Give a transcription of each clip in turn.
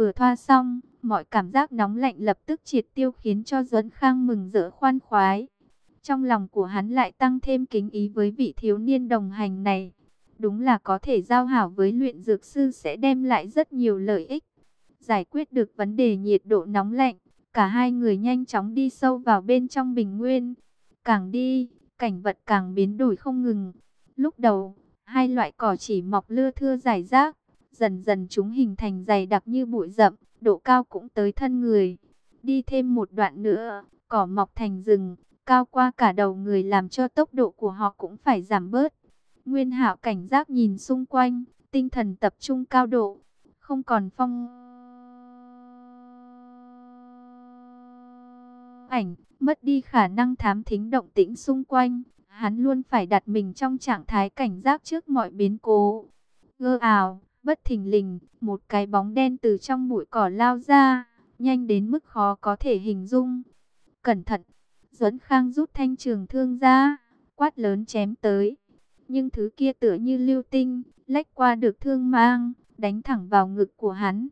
Vừa thoa xong, mọi cảm giác nóng lạnh lập tức triệt tiêu khiến cho Duẫn Khang mừng rỡ khoan khoái. Trong lòng của hắn lại tăng thêm kính ý với vị thiếu niên đồng hành này. Đúng là có thể giao hảo với luyện dược sư sẽ đem lại rất nhiều lợi ích. Giải quyết được vấn đề nhiệt độ nóng lạnh, cả hai người nhanh chóng đi sâu vào bên trong bình nguyên. Càng đi, cảnh vật càng biến đổi không ngừng. Lúc đầu, hai loại cỏ chỉ mọc lưa thưa dài rác, dần dần chúng hình thành dày đặc như bụi rậm, độ cao cũng tới thân người. Đi thêm một đoạn nữa, cỏ mọc thành rừng, cao qua cả đầu người làm cho tốc độ của họ cũng phải giảm bớt. Nguyên Hạo cảnh giác nhìn xung quanh, tinh thần tập trung cao độ, không còn phong ảnh, mất đi khả năng thám thính động tĩnh xung quanh. Hắn luôn phải đặt mình trong trạng thái cảnh giác trước mọi biến cố. Gơ ảo, bất thình lình, một cái bóng đen từ trong bụi cỏ lao ra, nhanh đến mức khó có thể hình dung. Cẩn thận, Duẫn Khang rút thanh trường thương ra, quát lớn chém tới. Nhưng thứ kia tựa như lưu tinh, lách qua được thương mang, đánh thẳng vào ngực của hắn.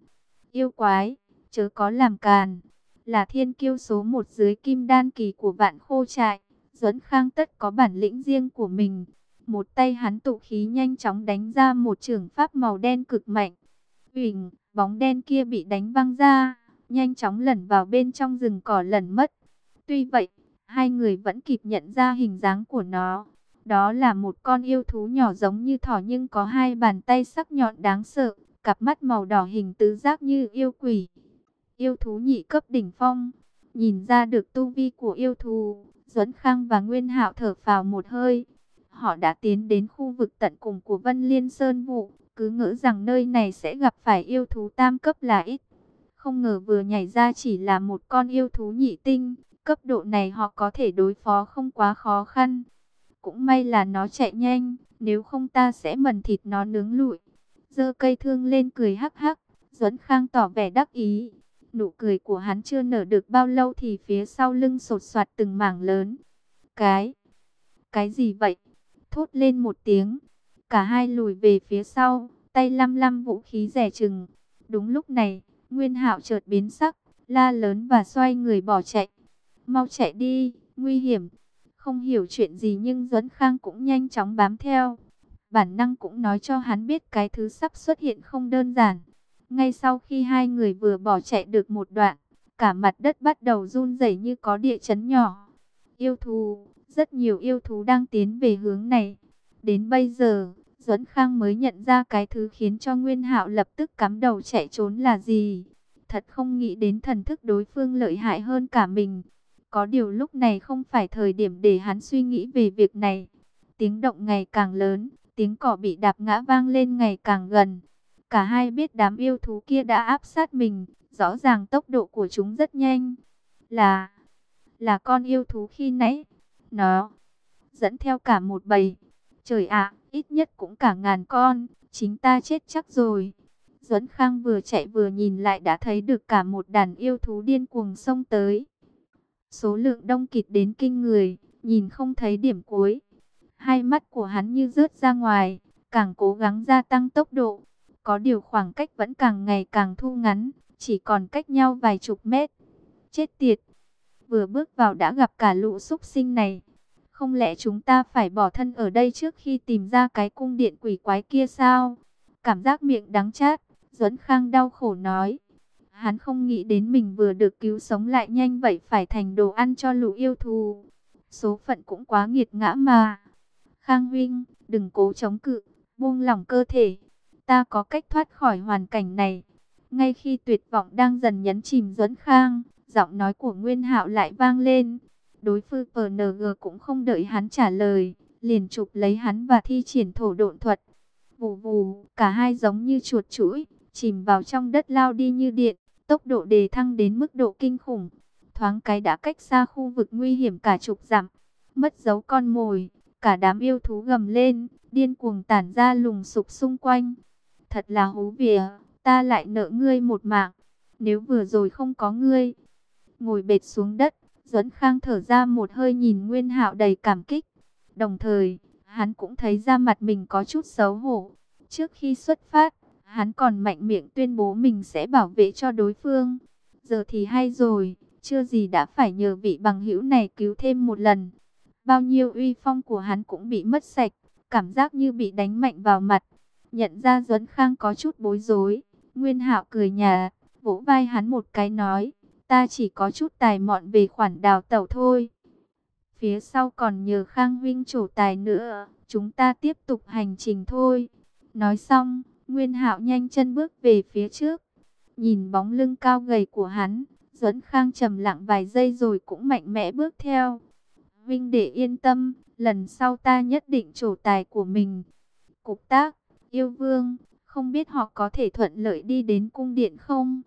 Yêu quái, chớ có làm càn, là thiên kiêu số một dưới kim đan kỳ của vạn khô trại. Duẫn Khang tất có bản lĩnh riêng của mình. Một tay hắn tụ khí nhanh chóng đánh ra một trường pháp màu đen cực mạnh. Huỳnh, bóng đen kia bị đánh văng ra, nhanh chóng lẩn vào bên trong rừng cỏ lẩn mất. Tuy vậy, hai người vẫn kịp nhận ra hình dáng của nó. Đó là một con yêu thú nhỏ giống như thỏ nhưng có hai bàn tay sắc nhọn đáng sợ, cặp mắt màu đỏ hình tứ giác như yêu quỷ. Yêu thú nhị cấp đỉnh phong, nhìn ra được tu vi của yêu thú, Duẫn Khang và Nguyên Hạo thở phào một hơi. Họ đã tiến đến khu vực tận cùng của Vân Liên Sơn Vụ, cứ ngỡ rằng nơi này sẽ gặp phải yêu thú tam cấp là ít. Không ngờ vừa nhảy ra chỉ là một con yêu thú nhị tinh, cấp độ này họ có thể đối phó không quá khó khăn. Cũng may là nó chạy nhanh, nếu không ta sẽ mần thịt nó nướng lụi. Dơ cây thương lên cười hắc hắc, Duẫn Khang tỏ vẻ đắc ý. Nụ cười của hắn chưa nở được bao lâu thì phía sau lưng sột soạt từng mảng lớn. Cái, cái gì vậy? Thốt lên một tiếng. Cả hai lùi về phía sau, tay lăm lăm vũ khí rẻ chừng. Đúng lúc này, Nguyên Hạo chợt biến sắc, la lớn và xoay người bỏ chạy. Mau chạy đi, nguy hiểm. Không hiểu chuyện gì nhưng Duẫn Khang cũng nhanh chóng bám theo. Bản năng cũng nói cho hắn biết cái thứ sắp xuất hiện không đơn giản. Ngay sau khi hai người vừa bỏ chạy được một đoạn, cả mặt đất bắt đầu run rẩy như có địa chấn nhỏ. Yêu thù rất nhiều yêu thú đang tiến về hướng này. Đến bây giờ, Duẫn Khang mới nhận ra cái thứ khiến cho Nguyên Hạo lập tức cắm đầu chạy trốn là gì. Thật không nghĩ đến thần thức đối phương lợi hại hơn cả mình. Có điều lúc này không phải thời điểm để hắn suy nghĩ về việc này. Tiếng động ngày càng lớn, tiếng cỏ bị đạp ngã vang lên ngày càng gần. Cả hai biết đám yêu thú kia đã áp sát mình, rõ ràng tốc độ của chúng rất nhanh. Là, là con yêu thú khi nãy, nó dẫn theo cả một bầy. Trời ạ, ít nhất cũng cả ngàn con, chính ta chết chắc rồi. Duẫn Khang vừa chạy vừa nhìn lại đã thấy được cả một đàn yêu thú điên cuồng xông tới. Số lượng đông kịt đến kinh người, nhìn không thấy điểm cuối. Hai mắt của hắn như rớt ra ngoài, càng cố gắng gia tăng tốc độ. Có điều khoảng cách vẫn càng ngày càng thu ngắn, chỉ còn cách nhau vài chục mét. Chết tiệt! Vừa bước vào đã gặp cả lũ súc sinh này. Không lẽ chúng ta phải bỏ thân ở đây trước khi tìm ra cái cung điện quỷ quái kia sao? Cảm giác miệng đắng chát, Duẫn Khang đau khổ nói. Hắn không nghĩ đến mình vừa được cứu sống lại nhanh vậy phải thành đồ ăn cho lũ yêu thù. Số phận cũng quá nghiệt ngã mà. Khang Huynh, đừng cố chống cự, buông lỏng cơ thể. Ta có cách thoát khỏi hoàn cảnh này. Ngay khi tuyệt vọng đang dần nhấn chìm Duẫn Khang, giọng nói của Nguyên Hạo lại vang lên. Đối phương PNG cũng không đợi hắn trả lời, liền chụp lấy hắn và thi triển thổ độn thuật. Vù vù, cả hai giống như chuột chuỗi, chìm vào trong đất lao đi như điện, tốc độ đề thăng đến mức độ kinh khủng. Thoáng cái đã cách xa khu vực nguy hiểm cả chục dặm, mất dấu con mồi, cả đám yêu thú gầm lên, điên cuồng tản ra lùng sục xung quanh. Thật là hú vía, ta lại nợ ngươi một mạng, nếu vừa rồi không có ngươi. Ngồi bệt xuống đất, Duẫn Khang thở ra một hơi nhìn Nguyên Hạo đầy cảm kích. Đồng thời, hắn cũng thấy ra mặt mình có chút xấu hổ. Trước khi xuất phát, hắn còn mạnh miệng tuyên bố mình sẽ bảo vệ cho đối phương. Giờ thì hay rồi, chưa gì đã phải nhờ vị bằng hữu này cứu thêm một lần. Bao nhiêu uy phong của hắn cũng bị mất sạch, cảm giác như bị đánh mạnh vào mặt. Nhận ra Duẫn Khang có chút bối rối, Nguyên Hạo cười nhà, vỗ vai hắn một cái nói, ta chỉ có chút tài mọn về khoản đào tẩu thôi. Phía sau còn nhờ Khang Huynh trổ tài nữa, chúng ta tiếp tục hành trình thôi. Nói xong, Nguyên Hạo nhanh chân bước về phía trước. Nhìn bóng lưng cao gầy của hắn, Duẫn Khang trầm lặng vài giây rồi cũng mạnh mẽ bước theo. Vinh để yên tâm, lần sau ta nhất định trổ tài của mình. Cục tác, yêu vương, không biết họ có thể thuận lợi đi đến cung điện không?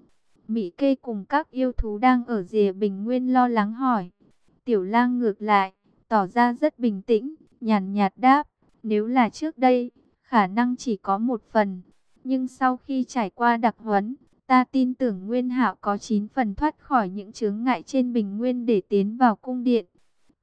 Mỹ kê cùng các yêu thú đang ở rìa bình nguyên lo lắng hỏi. Tiểu lang ngược lại, tỏ ra rất bình tĩnh, nhàn nhạt đáp. Nếu là trước đây, khả năng chỉ có một phần. Nhưng sau khi trải qua đặc huấn, ta tin tưởng Nguyên Hạo có 9 phần thoát khỏi những chướng ngại trên bình nguyên để tiến vào cung điện.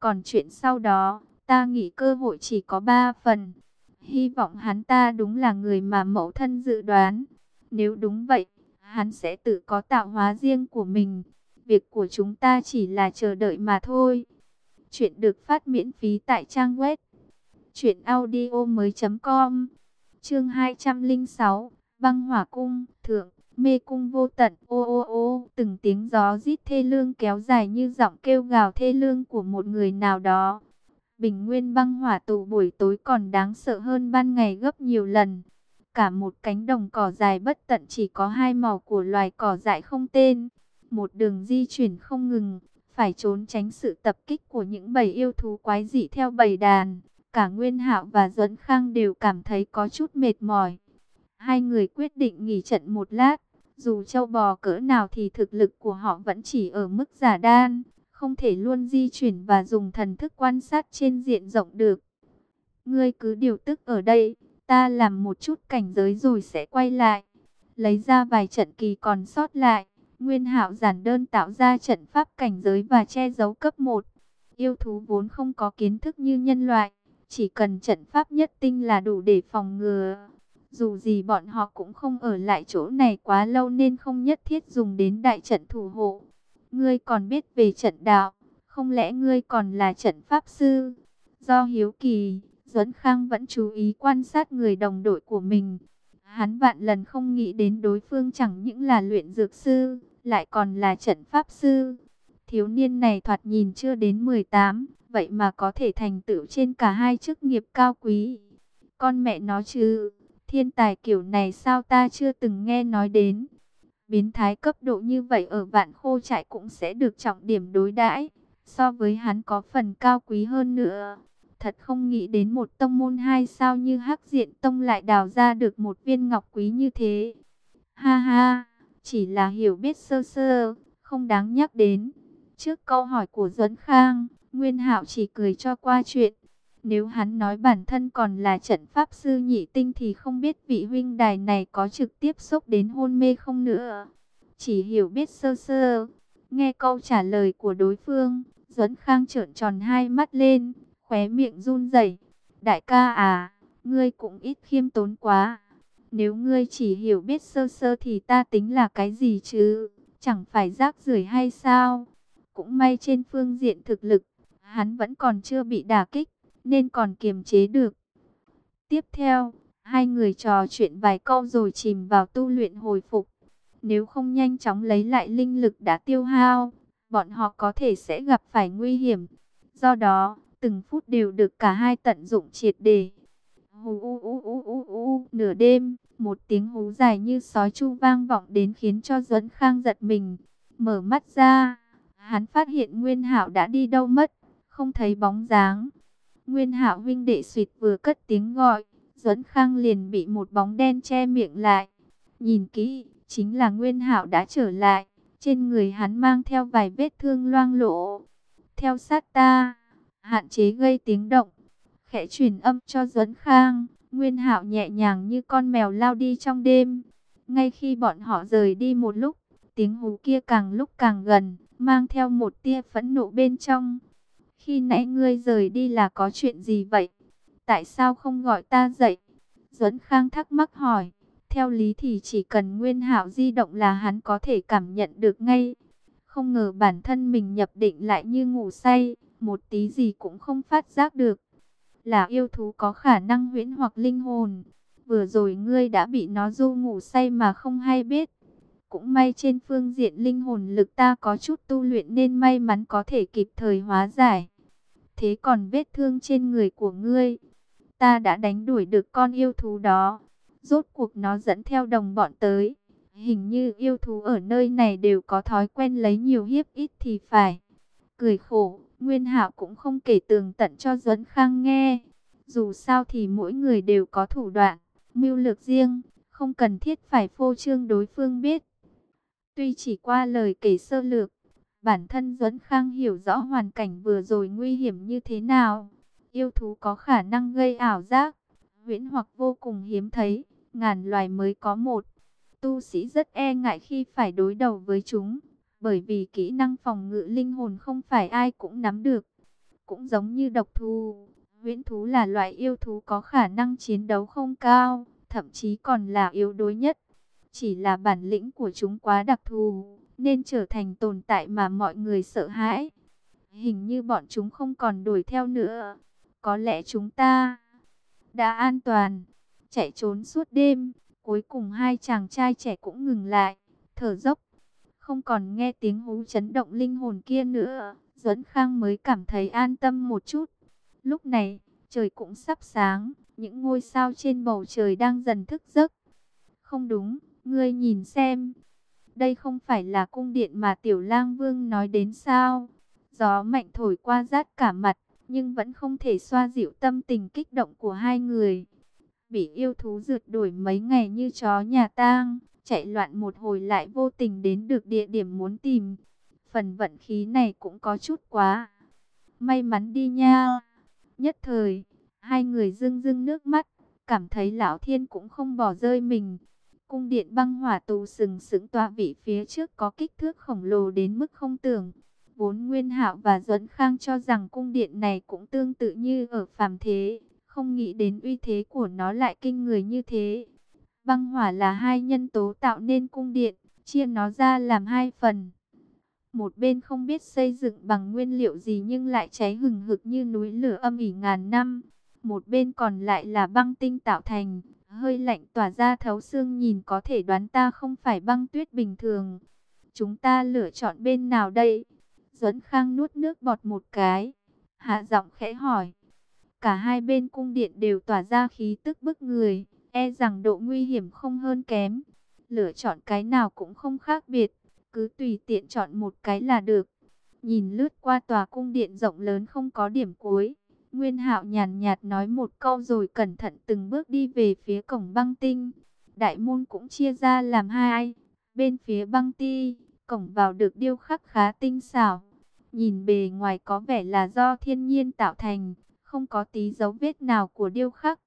Còn chuyện sau đó, ta nghĩ cơ hội chỉ có 3 phần. Hy vọng hắn ta đúng là người mà mẫu thân dự đoán. Nếu đúng vậy, hắn sẽ tự có tạo hóa riêng của mình. Việc của chúng ta chỉ là chờ đợi mà thôi. Chuyện được phát miễn phí tại trang web truyệnaudiomoi.com. Chương 206, Băng Hỏa cung, thượng, mê cung vô tận. Ô ô ô, từng tiếng gió rít thê lương kéo dài như giọng kêu gào thê lương của một người nào đó. Bình nguyên băng hỏa tụ buổi tối còn đáng sợ hơn ban ngày gấp nhiều lần. Cả một cánh đồng cỏ dài bất tận chỉ có hai màu của loài cỏ dại không tên. Một đường di chuyển không ngừng, phải trốn tránh sự tập kích của những bầy yêu thú quái dị theo bầy đàn. Cả Nguyên Hạo và Duẫn Khang đều cảm thấy có chút mệt mỏi. Hai người quyết định nghỉ trận một lát. Dù châu bò cỡ nào thì thực lực của họ vẫn chỉ ở mức giả đan, không thể luôn di chuyển và dùng thần thức quan sát trên diện rộng được. Ngươi cứ điều tức ở đây, ta làm một chút cảnh giới rồi sẽ quay lại. Lấy ra vài trận kỳ còn sót lại, Nguyên Hạo giản đơn tạo ra trận pháp cảnh giới và che giấu cấp 1. Yêu thú vốn không có kiến thức như nhân loại, chỉ cần trận pháp nhất tinh là đủ để phòng ngừa. Dù gì bọn họ cũng không ở lại chỗ này quá lâu nên không nhất thiết dùng đến đại trận thủ hộ. Ngươi còn biết về trận đạo, không lẽ ngươi còn là trận pháp sư? Do hiếu kỳ, Duẫn Khang vẫn chú ý quan sát người đồng đội của mình. Hắn vạn lần không nghĩ đến đối phương chẳng những là luyện dược sư, lại còn là trận pháp sư. Thiếu niên này thoạt nhìn chưa đến 18, vậy mà có thể thành tựu trên cả hai chức nghiệp cao quý. Con mẹ nó chứ, thiên tài kiểu này sao ta chưa từng nghe nói đến. Biến thái cấp độ như vậy ở vạn khô trại cũng sẽ được trọng điểm đối đãi so với hắn có phần cao quý hơn nữa. Thật không nghĩ đến một tông môn hai sao như hắc diện tông lại đào ra được một viên ngọc quý như thế. Ha ha, chỉ là hiểu biết sơ sơ, không đáng nhắc đến. Trước câu hỏi của Duẫn Khang, Nguyên Hạo chỉ cười cho qua chuyện. Nếu hắn nói bản thân còn là trận pháp sư nhị tinh thì không biết vị huynh đài này có trực tiếp xúc đến hôn mê không nữa. Chỉ hiểu biết sơ sơ. Nghe câu trả lời của đối phương, Duẫn Khang trợn tròn hai mắt lên, khóe miệng run rẩy. Đại ca à, ngươi cũng ít khiêm tốn quá. Nếu ngươi chỉ hiểu biết sơ sơ thì ta tính là cái gì chứ? Chẳng phải rác rưởi hay sao? Cũng may trên phương diện thực lực, hắn vẫn còn chưa bị đả kích, nên còn kiềm chế được. Tiếp theo, hai người trò chuyện vài câu rồi chìm vào tu luyện hồi phục. Nếu không nhanh chóng lấy lại linh lực đã tiêu hao, bọn họ có thể sẽ gặp phải nguy hiểm. Do đó, từng phút đều được cả hai tận dụng triệt để Hú u u u u u, nửa đêm, một tiếng hú dài như sói chu vang vọng đến khiến cho Duẫn Khang giật mình. Mở mắt ra, hắn phát hiện Nguyên Hạo đã đi đâu mất, không thấy bóng dáng. Nguyên Hạo huynh đệ suýt vừa cất tiếng gọi, Duẫn Khang liền bị một bóng đen che miệng lại. Nhìn kỹ, chính là Nguyên Hạo đã trở lại, trên người hắn mang theo vài vết thương loang lổ. Theo sát ta, hạn chế gây tiếng động, khẽ truyền âm cho Duẫn Khang, Nguyên Hạo nhẹ nhàng như con mèo lao đi trong đêm. Ngay khi bọn họ rời đi một lúc, tiếng hú kia càng lúc càng gần, mang theo một tia phẫn nộ bên trong. Khi nãy ngươi rời đi là có chuyện gì vậy? Tại sao không gọi ta dậy? Duẫn Khang thắc mắc hỏi. theo lý thì chỉ cần Nguyên Hạo di động là hắn có thể cảm nhận được ngay. Không ngờ bản thân mình nhập định lại như ngủ say, một tí gì cũng không phát giác được. Là yêu thú có khả năng huyễn hoặc linh hồn. Vừa rồi ngươi đã bị nó du ngủ say mà không hay biết. Cũng may trên phương diện linh hồn lực ta có chút tu luyện nên may mắn có thể kịp thời hóa giải. Thế còn vết thương trên người của ngươi, ta đã đánh đuổi được con yêu thú đó. Rốt cuộc nó dẫn theo đồng bọn tới. Hình như yêu thú ở nơi này đều có thói quen lấy nhiều hiếp ít thì phải. Cười khổ, Nguyên Hạo cũng không kể tường tận cho Duẫn Khang nghe. Dù sao thì mỗi người đều có thủ đoạn, mưu lược riêng, không cần thiết phải phô trương đối phương biết. Tuy chỉ qua lời kể sơ lược, bản thân Duẫn Khang hiểu rõ hoàn cảnh vừa rồi nguy hiểm như thế nào. Yêu thú có khả năng gây ảo giác, huyễn hoặc vô cùng hiếm thấy, ngàn loài mới có một. Tu sĩ rất e ngại khi phải đối đầu với chúng, bởi vì kỹ năng phòng ngự linh hồn không phải ai cũng nắm được. Cũng giống như độc thú, huyễn thú là loại yêu thú có khả năng chiến đấu không cao, thậm chí còn là yếu đuối nhất. Chỉ là bản lĩnh của chúng quá đặc thù, nên trở thành tồn tại mà mọi người sợ hãi. Hình như bọn chúng không còn đuổi theo nữa. Có lẽ chúng ta đã an toàn, chạy trốn suốt đêm. Cuối cùng hai chàng trai trẻ cũng ngừng lại, thở dốc. Không còn nghe tiếng hú chấn động linh hồn kia nữa. Duẫn Khang mới cảm thấy an tâm một chút. Lúc này, trời cũng sắp sáng. Những ngôi sao trên bầu trời đang dần thức giấc. Không đúng, ngươi nhìn xem. Đây không phải là cung điện mà Tiểu lang Vương nói đến sao? Gió mạnh thổi qua rát cả mặt, nhưng vẫn không thể xoa dịu tâm tình kích động của hai người bị yêu thú rượt đuổi mấy ngày như chó nhà tang, chạy loạn một hồi lại vô tình đến được địa điểm muốn tìm. Phần vận khí này cũng có chút quá. May mắn đi nha. Nhất thời, hai người rưng rưng nước mắt, cảm thấy lão thiên cũng không bỏ rơi mình. Cung điện băng hỏa tù sừng sững tòa vị phía trước có kích thước khổng lồ đến mức không tưởng. Vốn Nguyên Hạo và Duẫn Khang cho rằng cung điện này cũng tương tự như ở phàm thế, không nghĩ đến uy thế của nó lại kinh người như thế. Băng hỏa là hai nhân tố tạo nên cung điện, chia nó ra làm hai phần. Một bên không biết xây dựng bằng nguyên liệu gì nhưng lại cháy hừng hực như núi lửa âm ỉ ngàn năm. Một bên còn lại là băng tinh tạo thành, hơi lạnh tỏa ra thấu xương nhìn có thể đoán ta không phải băng tuyết bình thường. Chúng ta lựa chọn bên nào đây? Duẫn Khang nuốt nước bọt một cái, hạ giọng khẽ hỏi. Cả hai bên cung điện đều tỏa ra khí tức bức người, e rằng độ nguy hiểm không hơn kém. Lựa chọn cái nào cũng không khác biệt, cứ tùy tiện chọn một cái là được. Nhìn lướt qua tòa cung điện rộng lớn không có điểm cuối, Nguyên Hạo nhàn nhạt nói một câu rồi cẩn thận từng bước đi về phía cổng băng tinh. Đại môn cũng chia ra làm hai, bên phía băng ti, cổng vào được điêu khắc khá tinh xảo. Nhìn bề ngoài có vẻ là do thiên nhiên tạo thành, không có tí dấu vết nào của điêu khắc.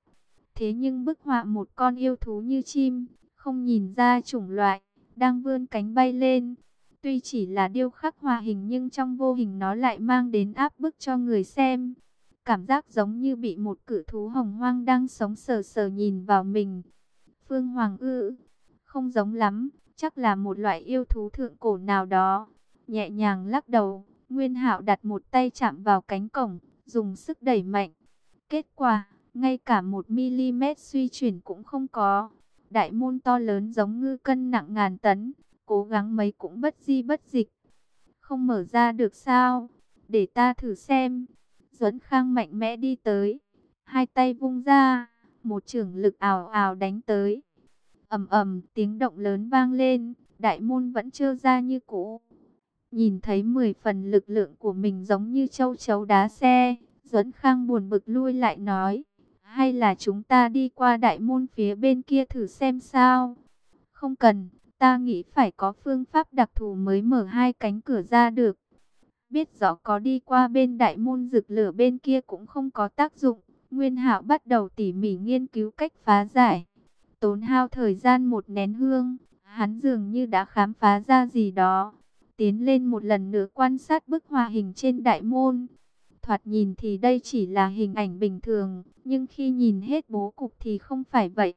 Thế nhưng bức họa một con yêu thú như chim, không nhìn ra chủng loại, đang vươn cánh bay lên. Tuy chỉ là điêu khắc hòa hình nhưng trong vô hình nó lại mang đến áp bức cho người xem. Cảm giác giống như bị một cử thú hồng hoang đang sống sờ sờ nhìn vào mình. Phương Hoàng ư, không giống lắm, chắc là một loại yêu thú thượng cổ nào đó. Nhẹ nhàng lắc đầu, Nguyên Hạo đặt một tay chạm vào cánh cổng, dùng sức đẩy mạnh. Kết quả, ngay cả một mm suy chuyển cũng không có. Đại môn to lớn giống ngư cân nặng ngàn tấn, cố gắng mấy cũng bất di bất dịch. Không mở ra được sao? Để ta thử xem. Duẫn Khang mạnh mẽ đi tới, hai tay vung ra, một trường lực ảo ảo đánh tới. ầm ầm, tiếng động lớn vang lên, đại môn vẫn chưa ra như cũ. Nhìn thấy 10 phần lực lượng của mình giống như châu chấu đá xe, Duẫn Khang buồn bực lui lại nói, hay là chúng ta đi qua đại môn phía bên kia thử xem sao? Không cần, ta nghĩ phải có phương pháp đặc thù mới mở hai cánh cửa ra được. Biết rõ có đi qua bên đại môn rực lửa bên kia cũng không có tác dụng, Nguyên Hạo bắt đầu tỉ mỉ nghiên cứu cách phá giải. Tốn hao thời gian một nén hương, hắn dường như đã khám phá ra gì đó tiến lên một lần nữa quan sát bức hòa hình trên đại môn. Thoạt nhìn thì đây chỉ là hình ảnh bình thường, nhưng khi nhìn hết bố cục thì không phải vậy.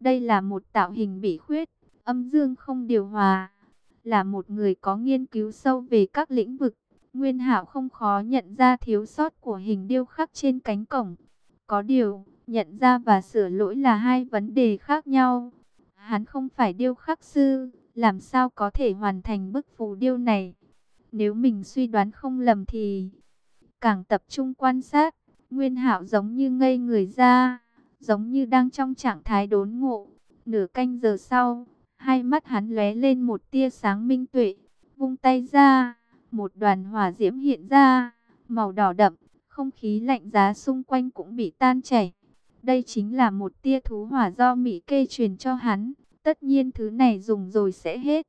Đây là một tạo hình bị khuyết, âm dương không điều hòa. Là một người có nghiên cứu sâu về các lĩnh vực. Nguyên Hạo không khó nhận ra thiếu sót của hình điêu khắc trên cánh cổng. Có điều, nhận ra và sửa lỗi là hai vấn đề khác nhau. Hắn không phải điêu khắc sư, làm sao có thể hoàn thành bức phù điêu này? Nếu mình suy đoán không lầm thì càng tập trung quan sát, Nguyên Hạo giống như ngây người ra, giống như đang trong trạng thái đốn ngộ. Nửa canh giờ sau, hai mắt hắn lóe lên một tia sáng minh tuệ, vung tay ra, một đoàn hỏa diễm hiện ra, màu đỏ đậm, không khí lạnh giá xung quanh cũng bị tan chảy. Đây chính là một tia thú hỏa do Mỹ kê truyền cho hắn, tất nhiên thứ này dùng rồi sẽ hết.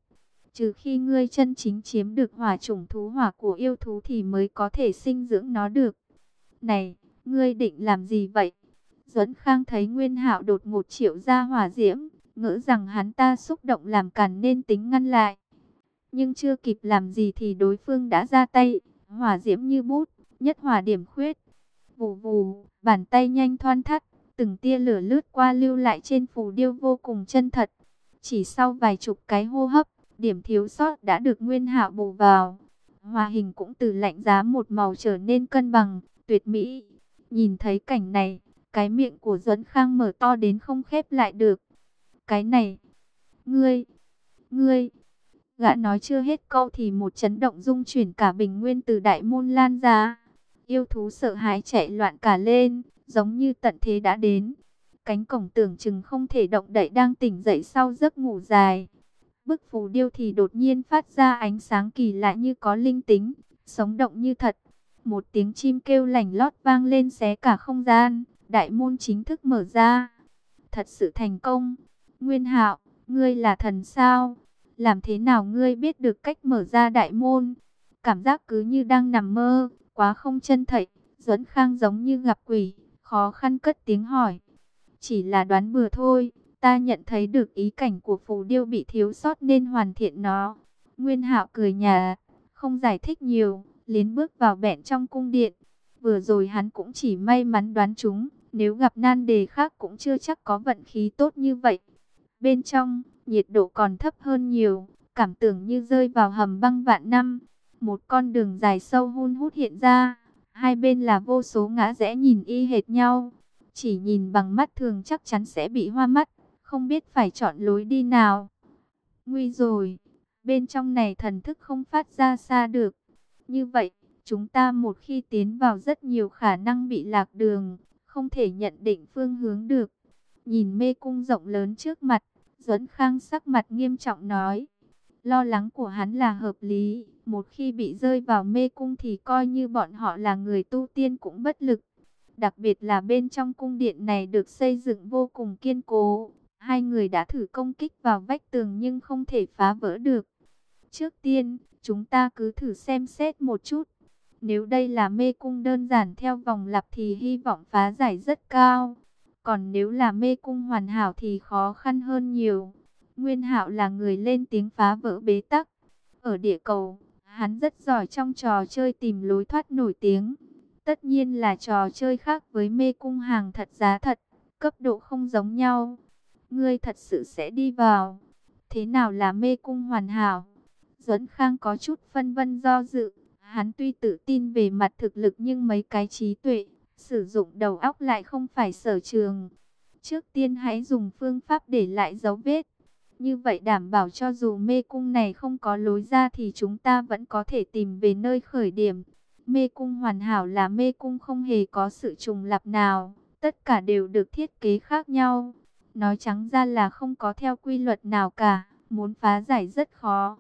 Trừ khi ngươi chân chính chiếm được hỏa chủng thú hỏa của yêu thú thì mới có thể sinh dưỡng nó được. Này, ngươi định làm gì vậy? Duẫn Khang thấy Nguyên Hạo đột ngột triệu ra hỏa diễm, ngỡ rằng hắn ta xúc động làm cản nên tính ngăn lại. Nhưng chưa kịp làm gì thì đối phương đã ra tay, hỏa diễm như bút, nhất hỏa điểm khuyết. Vù vù, bàn tay nhanh thoăn thắt, từng tia lửa lướt qua lưu lại trên phù điêu vô cùng chân thật. Chỉ sau vài chục cái hô hấp, điểm thiếu sót đã được Nguyên Hạo bù vào. Hòa hình cũng từ lạnh giá một màu trở nên cân bằng, tuyệt mỹ. Nhìn thấy cảnh này, cái miệng của Duẫn Khang mở to đến không khép lại được. Cái này, ngươi, ngươi, gã nói chưa hết câu thì một chấn động rung chuyển cả bình nguyên từ đại môn lan ra. Yêu thú sợ hãi chạy loạn cả lên, giống như tận thế đã đến. Cánh cổng tưởng chừng không thể động đậy đang tỉnh dậy sau giấc ngủ dài. Bức phù điêu thì đột nhiên phát ra ánh sáng kỳ lạ như có linh tính, sống động như thật. Một tiếng chim kêu lành lót vang lên xé cả không gian, đại môn chính thức mở ra. Thật sự thành công. Nguyên hạo, ngươi là thần sao? Làm thế nào ngươi biết được cách mở ra đại môn? Cảm giác cứ như đang nằm mơ, quá không chân thậy. Duẫn Khang giống như gặp quỷ, khó khăn cất tiếng hỏi. Chỉ là đoán bừa thôi, ta nhận thấy được ý cảnh của phù điêu bị thiếu sót nên hoàn thiện nó. Nguyên hạo cười nhà, không giải thích nhiều, liền bước vào bẹn trong cung điện. Vừa rồi hắn cũng chỉ may mắn đoán chúng, nếu gặp nan đề khác cũng chưa chắc có vận khí tốt như vậy. Bên trong, nhiệt độ còn thấp hơn nhiều, cảm tưởng như rơi vào hầm băng vạn năm. Một con đường dài sâu hun hút hiện ra, hai bên là vô số ngã rẽ nhìn y hệt nhau. Chỉ nhìn bằng mắt thường chắc chắn sẽ bị hoa mắt, không biết phải chọn lối đi nào. Nguy rồi, bên trong này thần thức không phát ra xa được. Như vậy, chúng ta một khi tiến vào rất nhiều khả năng bị lạc đường, không thể nhận định phương hướng được. Nhìn mê cung rộng lớn trước mặt, Duẫn Khang sắc mặt nghiêm trọng nói. Lo lắng của hắn là hợp lý, một khi bị rơi vào mê cung thì coi như bọn họ là người tu tiên cũng bất lực. Đặc biệt là bên trong cung điện này được xây dựng vô cùng kiên cố. Hai người đã thử công kích vào vách tường nhưng không thể phá vỡ được. Trước tiên, chúng ta cứ thử xem xét một chút. Nếu đây là mê cung đơn giản theo vòng lặp thì hy vọng phá giải rất cao. Còn nếu là mê cung hoàn hảo thì khó khăn hơn nhiều. Nguyên Hạo là người lên tiếng phá vỡ bế tắc. Ở địa cầu, hắn rất giỏi trong trò chơi tìm lối thoát nổi tiếng. Tất nhiên là trò chơi khác với mê cung hàng thật giá thật, cấp độ không giống nhau. Ngươi thật sự sẽ đi vào. Thế nào là mê cung hoàn hảo? Duẫn Khang có chút phân vân do dự. Hắn tuy tự tin về mặt thực lực nhưng mấy cái trí tuệ, sử dụng đầu óc lại không phải sở trường. Trước tiên hãy dùng phương pháp để lại dấu vết. Như vậy đảm bảo cho dù mê cung này không có lối ra thì chúng ta vẫn có thể tìm về nơi khởi điểm. Mê cung hoàn hảo là mê cung không hề có sự trùng lặp nào. Tất cả đều được thiết kế khác nhau. Nói trắng ra là không có theo quy luật nào cả. Muốn phá giải rất khó.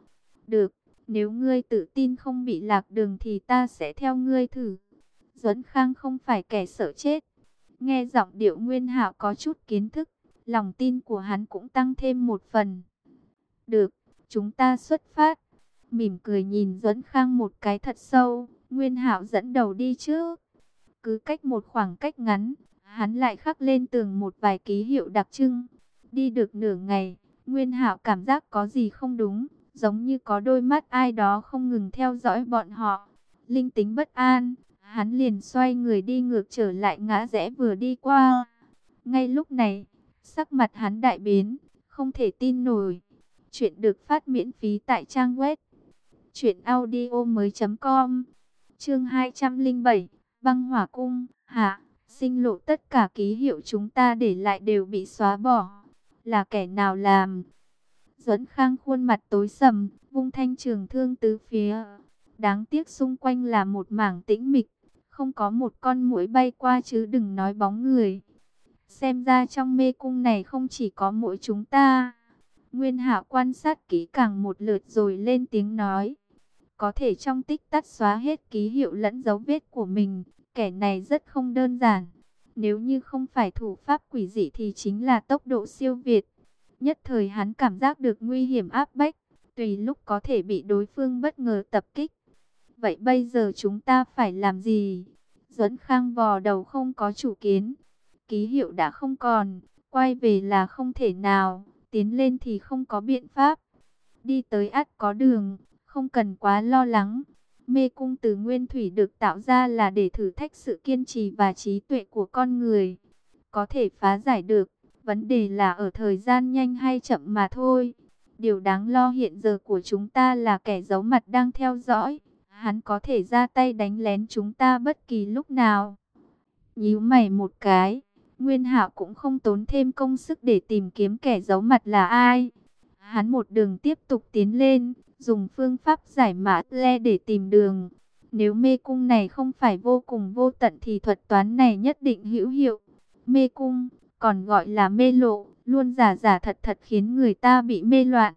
Được, nếu ngươi tự tin không bị lạc đường thì ta sẽ theo ngươi thử. Duẫn Khang không phải kẻ sợ chết. Nghe giọng điệu Nguyên Hạo có chút kiến thức, lòng tin của hắn cũng tăng thêm một phần. Được, chúng ta xuất phát. Mỉm cười nhìn Duẫn Khang một cái thật sâu, Nguyên Hạo dẫn đầu đi trước. Cứ cách một khoảng cách ngắn, hắn lại khắc lên tường một vài ký hiệu đặc trưng. Đi được nửa ngày, Nguyên Hạo cảm giác có gì không đúng, giống như có đôi mắt ai đó không ngừng theo dõi bọn họ. Linh tính bất an, hắn liền xoay người đi ngược trở lại ngã rẽ vừa đi qua. Ngay lúc này, Sắc mặt hắn đại biến, không thể tin nổi. Chuyện được phát miễn phí tại trang web truyệnaudiomoi.com. Chương 207, Băng Hỏa cung, hạ, sinh lộ tất cả ký hiệu chúng ta để lại đều bị xóa bỏ. Là kẻ nào làm? Duẫn Khang khuôn mặt tối sầm, vung thanh trường thương tứ phía. Đáng tiếc xung quanh là một mảng tĩnh mịch, không có một con muỗi bay qua chứ đừng nói bóng người. Xem ra trong mê cung này không chỉ có mỗi chúng ta. Nguyên Hạ quan sát kỹ càng một lượt rồi lên tiếng nói. Có thể trong tích tắt xóa hết ký hiệu lẫn dấu vết của mình, kẻ này rất không đơn giản. Nếu như không phải thủ pháp quỷ dị thì chính là tốc độ siêu việt. Nhất thời hắn cảm giác được nguy hiểm áp bách, tùy lúc có thể bị đối phương bất ngờ tập kích. Vậy bây giờ chúng ta phải làm gì? Duẫn Khang vò đầu không có chủ kiến. Ký hiệu đã không còn, quay về là không thể nào, tiến lên thì không có biện pháp. Đi tới ắt có đường, không cần quá lo lắng. Mê cung từ nguyên thủy được tạo ra là để thử thách sự kiên trì và trí tuệ của con người. Có thể phá giải được, vấn đề là ở thời gian nhanh hay chậm mà thôi. Điều đáng lo hiện giờ của chúng ta là kẻ giấu mặt đang theo dõi. Hắn có thể ra tay đánh lén chúng ta bất kỳ lúc nào. Nhíu mày một cái, Nguyên Hạo cũng không tốn thêm công sức để tìm kiếm kẻ giấu mặt là ai. Hắn một đường tiếp tục tiến lên, dùng phương pháp giải mã le để tìm đường. Nếu mê cung này không phải vô cùng vô tận thì thuật toán này nhất định hữu hiệu. Mê cung, còn gọi là mê lộ, luôn giả giả thật thật khiến người ta bị mê loạn.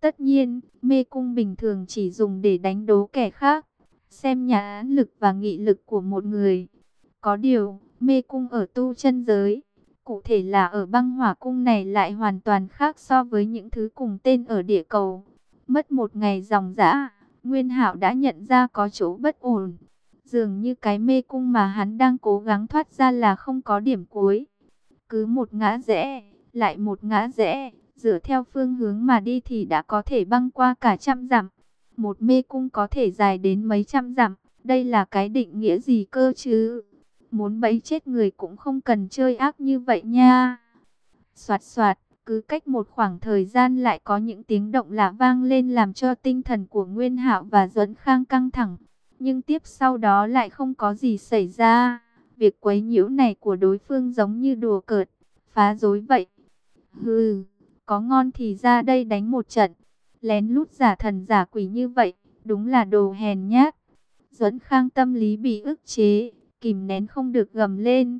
Tất nhiên, mê cung bình thường chỉ dùng để đánh đố kẻ khác, xem nhà lực và nghị lực của một người. Có điều, mê cung ở tu chân giới, cụ thể là ở băng hỏa cung này lại hoàn toàn khác so với những thứ cùng tên ở địa cầu. Mất một ngày dòng dã, Nguyên Hạo đã nhận ra có chỗ bất ổn. Dường như cái mê cung mà hắn đang cố gắng thoát ra là không có điểm cuối. Cứ một ngã rẽ, lại một ngã rẽ, dựa theo phương hướng mà đi thì đã có thể băng qua cả trăm dặm. Một mê cung có thể dài đến mấy trăm dặm, đây là cái định nghĩa gì cơ chứ? Muốn bẫy chết người cũng không cần chơi ác như vậy nha. Soạt soạt, cứ cách một khoảng thời gian lại có những tiếng động lạ vang lên làm cho tinh thần của Nguyên Hạo và Duẫn Khang căng thẳng. Nhưng tiếp sau đó lại không có gì xảy ra. Việc quấy nhiễu này của đối phương giống như đùa cợt, phá rối vậy. Hừ, có ngon thì ra đây đánh một trận. Lén lút giả thần giả quỷ như vậy, đúng là đồ hèn nhát. Duẫn Khang tâm lý bị ức chế, kìm nén không được gầm lên.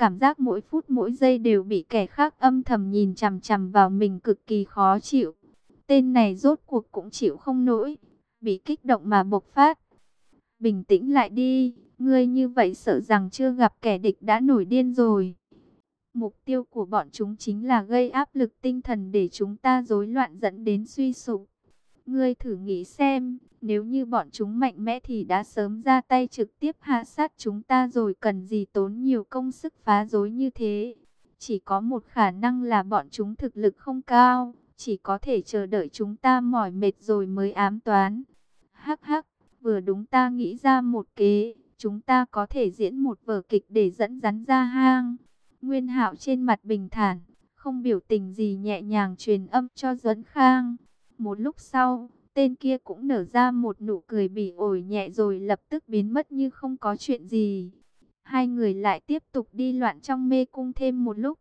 Cảm giác mỗi phút mỗi giây đều bị kẻ khác âm thầm nhìn chằm chằm vào mình cực kỳ khó chịu. Tên này rốt cuộc cũng chịu không nổi, bị kích động mà bộc phát. Bình tĩnh lại đi, ngươi như vậy sợ rằng chưa gặp kẻ địch đã nổi điên rồi. Mục tiêu của bọn chúng chính là gây áp lực tinh thần để chúng ta rối loạn dẫn đến suy sụp. Ngươi thử nghĩ xem, nếu như bọn chúng mạnh mẽ thì đã sớm ra tay trực tiếp hạ sát chúng ta rồi cần gì tốn nhiều công sức phá rối như thế. Chỉ có một khả năng là bọn chúng thực lực không cao, chỉ có thể chờ đợi chúng ta mỏi mệt rồi mới ám toán. Hắc hắc, vừa đúng ta nghĩ ra một kế, chúng ta có thể diễn một vở kịch để dẫn rắn ra hang. Nguyên hạo trên mặt bình thản, không biểu tình gì nhẹ nhàng truyền âm cho Duẫn Khang. Một lúc sau, tên kia cũng nở ra một nụ cười bỉ ổi nhẹ rồi lập tức biến mất như không có chuyện gì. Hai người lại tiếp tục đi loạn trong mê cung thêm một lúc.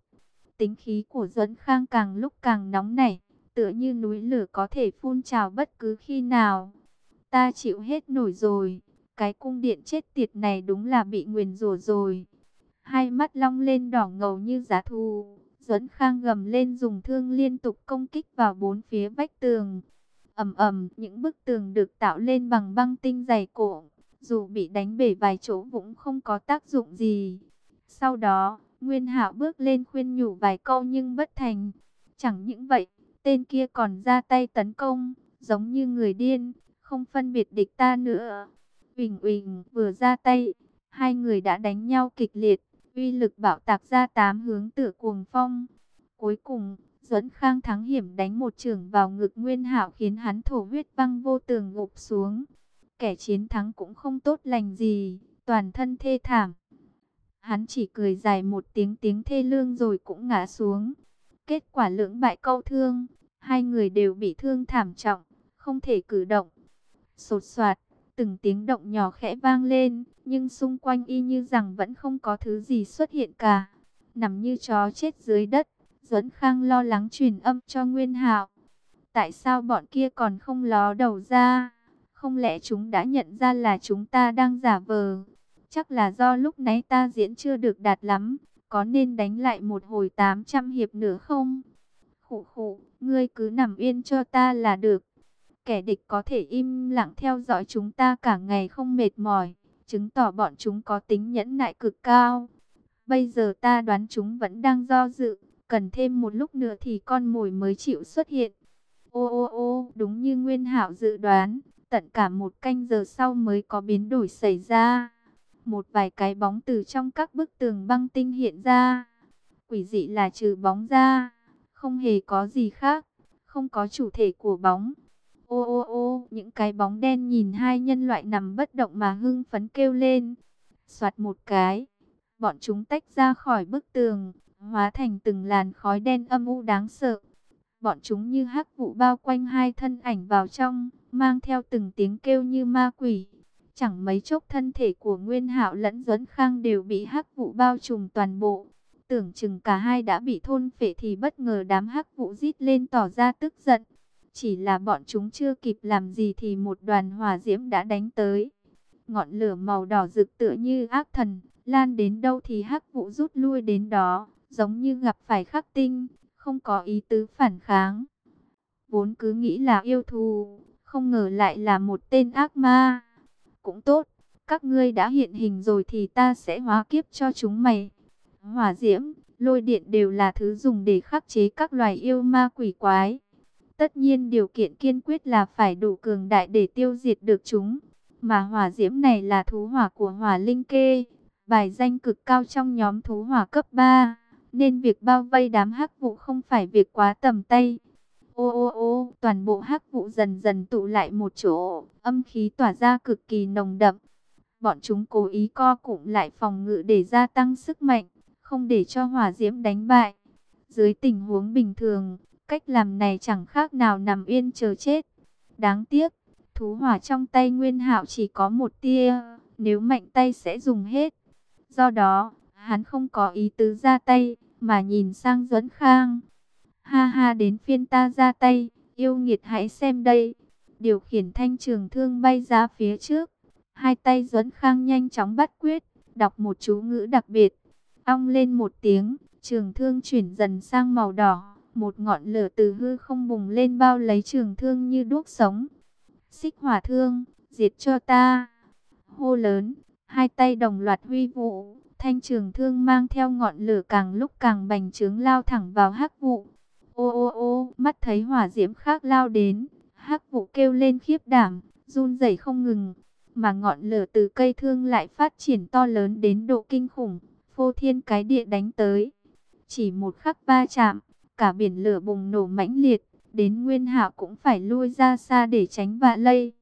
Tính khí của Duẫn Khang càng lúc càng nóng nảy, tựa như núi lửa có thể phun trào bất cứ khi nào. Ta chịu hết nổi rồi, cái cung điện chết tiệt này đúng là bị nguyền rủa rồi. Hai mắt long lên đỏ ngầu như giá thù. Duẫn Khang gầm lên dùng thương liên tục công kích vào bốn phía vách tường ầm ầm, những bức tường được tạo lên bằng băng tinh dày cổ, dù bị đánh bể vài chỗ cũng không có tác dụng gì. Sau đó, Nguyên Hạo bước lên khuyên nhủ vài câu nhưng bất thành. Chẳng những vậy, tên kia còn ra tay tấn công, giống như người điên, không phân biệt địch ta nữa. Huỳnh Huỳnh vừa ra tay, hai người đã đánh nhau kịch liệt, uy lực bạo tạc ra tám hướng tựa cuồng phong. Cuối cùng, Duẫn Khang thắng hiểm đánh một trường vào ngực Nguyên Hạo khiến hắn thổ huyết văng vô tường ngụp xuống. Kẻ chiến thắng cũng không tốt lành gì, toàn thân thê thảm. Hắn chỉ cười dài một tiếng tiếng thê lương rồi cũng ngã xuống. Kết quả lưỡng bại câu thương, hai người đều bị thương thảm trọng, không thể cử động. Sột soạt, từng tiếng động nhỏ khẽ vang lên, nhưng xung quanh y như rằng vẫn không có thứ gì xuất hiện cả. Nằm như chó chết dưới đất, Duẫn Khang lo lắng truyền âm cho Nguyên Hạo. Tại sao bọn kia còn không ló đầu ra? Không lẽ chúng đã nhận ra là chúng ta đang giả vờ? Chắc là do lúc nãy ta diễn chưa được đạt lắm, có nên đánh lại một hồi 800 hiệp nữa không? Khụ khụ, ngươi cứ nằm yên cho ta là được. Kẻ địch có thể im lặng theo dõi chúng ta cả ngày không mệt mỏi, chứng tỏ bọn chúng có tính nhẫn nại cực cao. Bây giờ ta đoán chúng vẫn đang do dự, cần thêm một lúc nữa thì con mồi mới chịu xuất hiện. Ô ô ô, đúng như Nguyên hảo dự đoán, tận cả một canh giờ sau mới có biến đổi xảy ra. Một vài cái bóng từ trong các bức tường băng tinh hiện ra. Quỷ dị là trừ bóng ra, không hề có gì khác, không có chủ thể của bóng. Ô ô ô, những cái bóng đen nhìn hai nhân loại nằm bất động mà hưng phấn kêu lên. Soạt một cái, bọn chúng tách ra khỏi bức tường, hóa thành từng làn khói đen âm u đáng sợ. Bọn chúng như hắc vụ bao quanh hai thân ảnh vào trong, mang theo từng tiếng kêu như ma quỷ. Chẳng mấy chốc thân thể của Nguyên Hạo lẫn Duẫn Khang đều bị hắc vụ bao trùm toàn bộ. Tưởng chừng cả hai đã bị thôn phệ thì bất ngờ đám hắc vụ rít lên tỏ ra tức giận. Chỉ là bọn chúng chưa kịp làm gì thì một đoàn hỏa diễm đã đánh tới. Ngọn lửa màu đỏ rực tựa như ác thần, lan đến đâu thì hắc vụ rút lui đến đó, giống như gặp phải khắc tinh, không có ý tứ phản kháng. Vốn cứ nghĩ là yêu thù, không ngờ lại là một tên ác ma. Cũng tốt, các ngươi đã hiện hình rồi thì ta sẽ hóa kiếp cho chúng mày. Hỏa diễm, lôi điện đều là thứ dùng để khắc chế các loài yêu ma quỷ quái. Tất nhiên điều kiện kiên quyết là phải đủ cường đại để tiêu diệt được chúng. Mà hỏa diễm này là thú hỏa của hỏa linh kê, bài danh cực cao trong nhóm thú hỏa cấp 3. Nên việc bao vây đám hắc vụ không phải việc quá tầm tay. Ô ô ô, toàn bộ hắc vụ dần dần tụ lại một chỗ, âm khí tỏa ra cực kỳ nồng đậm. Bọn chúng cố ý co cụm lại phòng ngự để gia tăng sức mạnh, không để cho hỏa diễm đánh bại. Dưới tình huống bình thường, cách làm này chẳng khác nào nằm yên chờ chết. Đáng tiếc, thú hỏa trong tay Nguyên Hạo chỉ có một tia, nếu mạnh tay sẽ dùng hết. Do đó, hắn không có ý tứ ra tay, mà nhìn sang Duẫn Khang. Ha ha đến phiên ta ra tay, yêu nghiệt hãy xem đây. Điều khiển thanh trường thương bay ra phía trước. Hai tay Duẫn Khang nhanh chóng bắt quyết, đọc một chú ngữ đặc biệt. Ong lên một tiếng, trường thương chuyển dần sang màu đỏ. Một ngọn lửa từ hư không bùng lên bao lấy trường thương như đuốc sống. Xích hỏa thương, diệt cho ta. Hô lớn, hai tay đồng loạt huy vũ. Thanh trường thương mang theo ngọn lửa càng lúc càng bành trướng lao thẳng vào hắc vụ. Ô ô ô, mắt thấy hỏa diễm khác lao đến, hắc vụ kêu lên khiếp đảm, run rẩy không ngừng. Mà ngọn lửa từ cây thương lại phát triển to lớn đến độ kinh khủng, phô thiên cái địa đánh tới. Chỉ một khắc ba chạm, cả biển lửa bùng nổ mãnh liệt, đến Nguyên Hạo cũng phải lui ra xa để tránh vạ lây.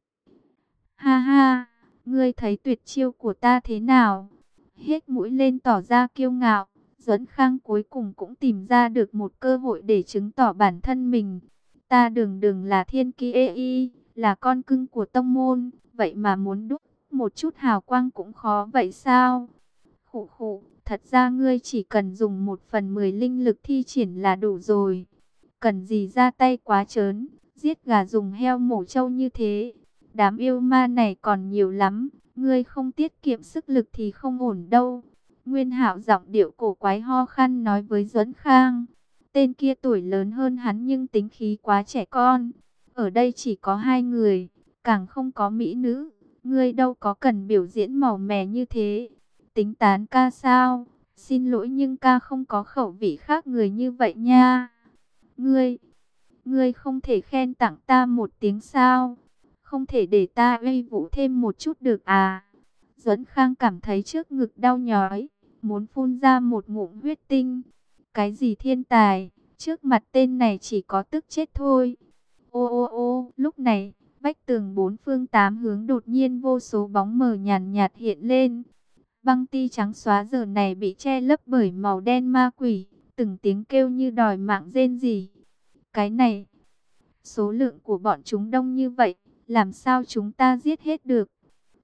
Ha ha, ngươi thấy tuyệt chiêu của ta thế nào? Hết mũi lên tỏ ra kiêu ngạo. Duẫn Khang cuối cùng cũng tìm ra được một cơ hội để chứng tỏ bản thân mình. Ta đường đường là thiên kỳ ê y, là con cưng của tông môn, vậy mà muốn đúc một chút hào quang cũng khó vậy sao? Khụ khụ, thật ra ngươi chỉ cần dùng một phần mười linh lực thi triển là đủ rồi. Cần gì ra tay quá trớn, giết gà dùng heo mổ trâu như thế. Đám yêu ma này còn nhiều lắm, ngươi không tiết kiệm sức lực thì không ổn đâu. Nguyên Hạo giọng điệu cổ quái ho khăn nói với Duẫn Khang. Tên kia tuổi lớn hơn hắn nhưng tính khí quá trẻ con. Ở đây chỉ có hai người, càng không có mỹ nữ. Ngươi đâu có cần biểu diễn màu mè như thế. Tính tán ca sao? Xin lỗi nhưng ca không có khẩu vị khác người như vậy nha. Ngươi, ngươi không thể khen tặng ta một tiếng sao? Không thể để ta uy vũ thêm một chút được à? Duẫn Khang cảm thấy trước ngực đau nhói muốn phun ra một ngụm huyết tinh. Cái gì thiên tài, trước mặt tên này chỉ có tức chết thôi. Ô ô ô, lúc này, vách tường bốn phương tám hướng đột nhiên vô số bóng mờ nhàn nhạt hiện lên. Băng ti trắng xóa giờ này bị che lấp bởi màu đen ma quỷ, từng tiếng kêu như đòi mạng rên gì. Cái này, số lượng của bọn chúng đông như vậy, làm sao chúng ta giết hết được?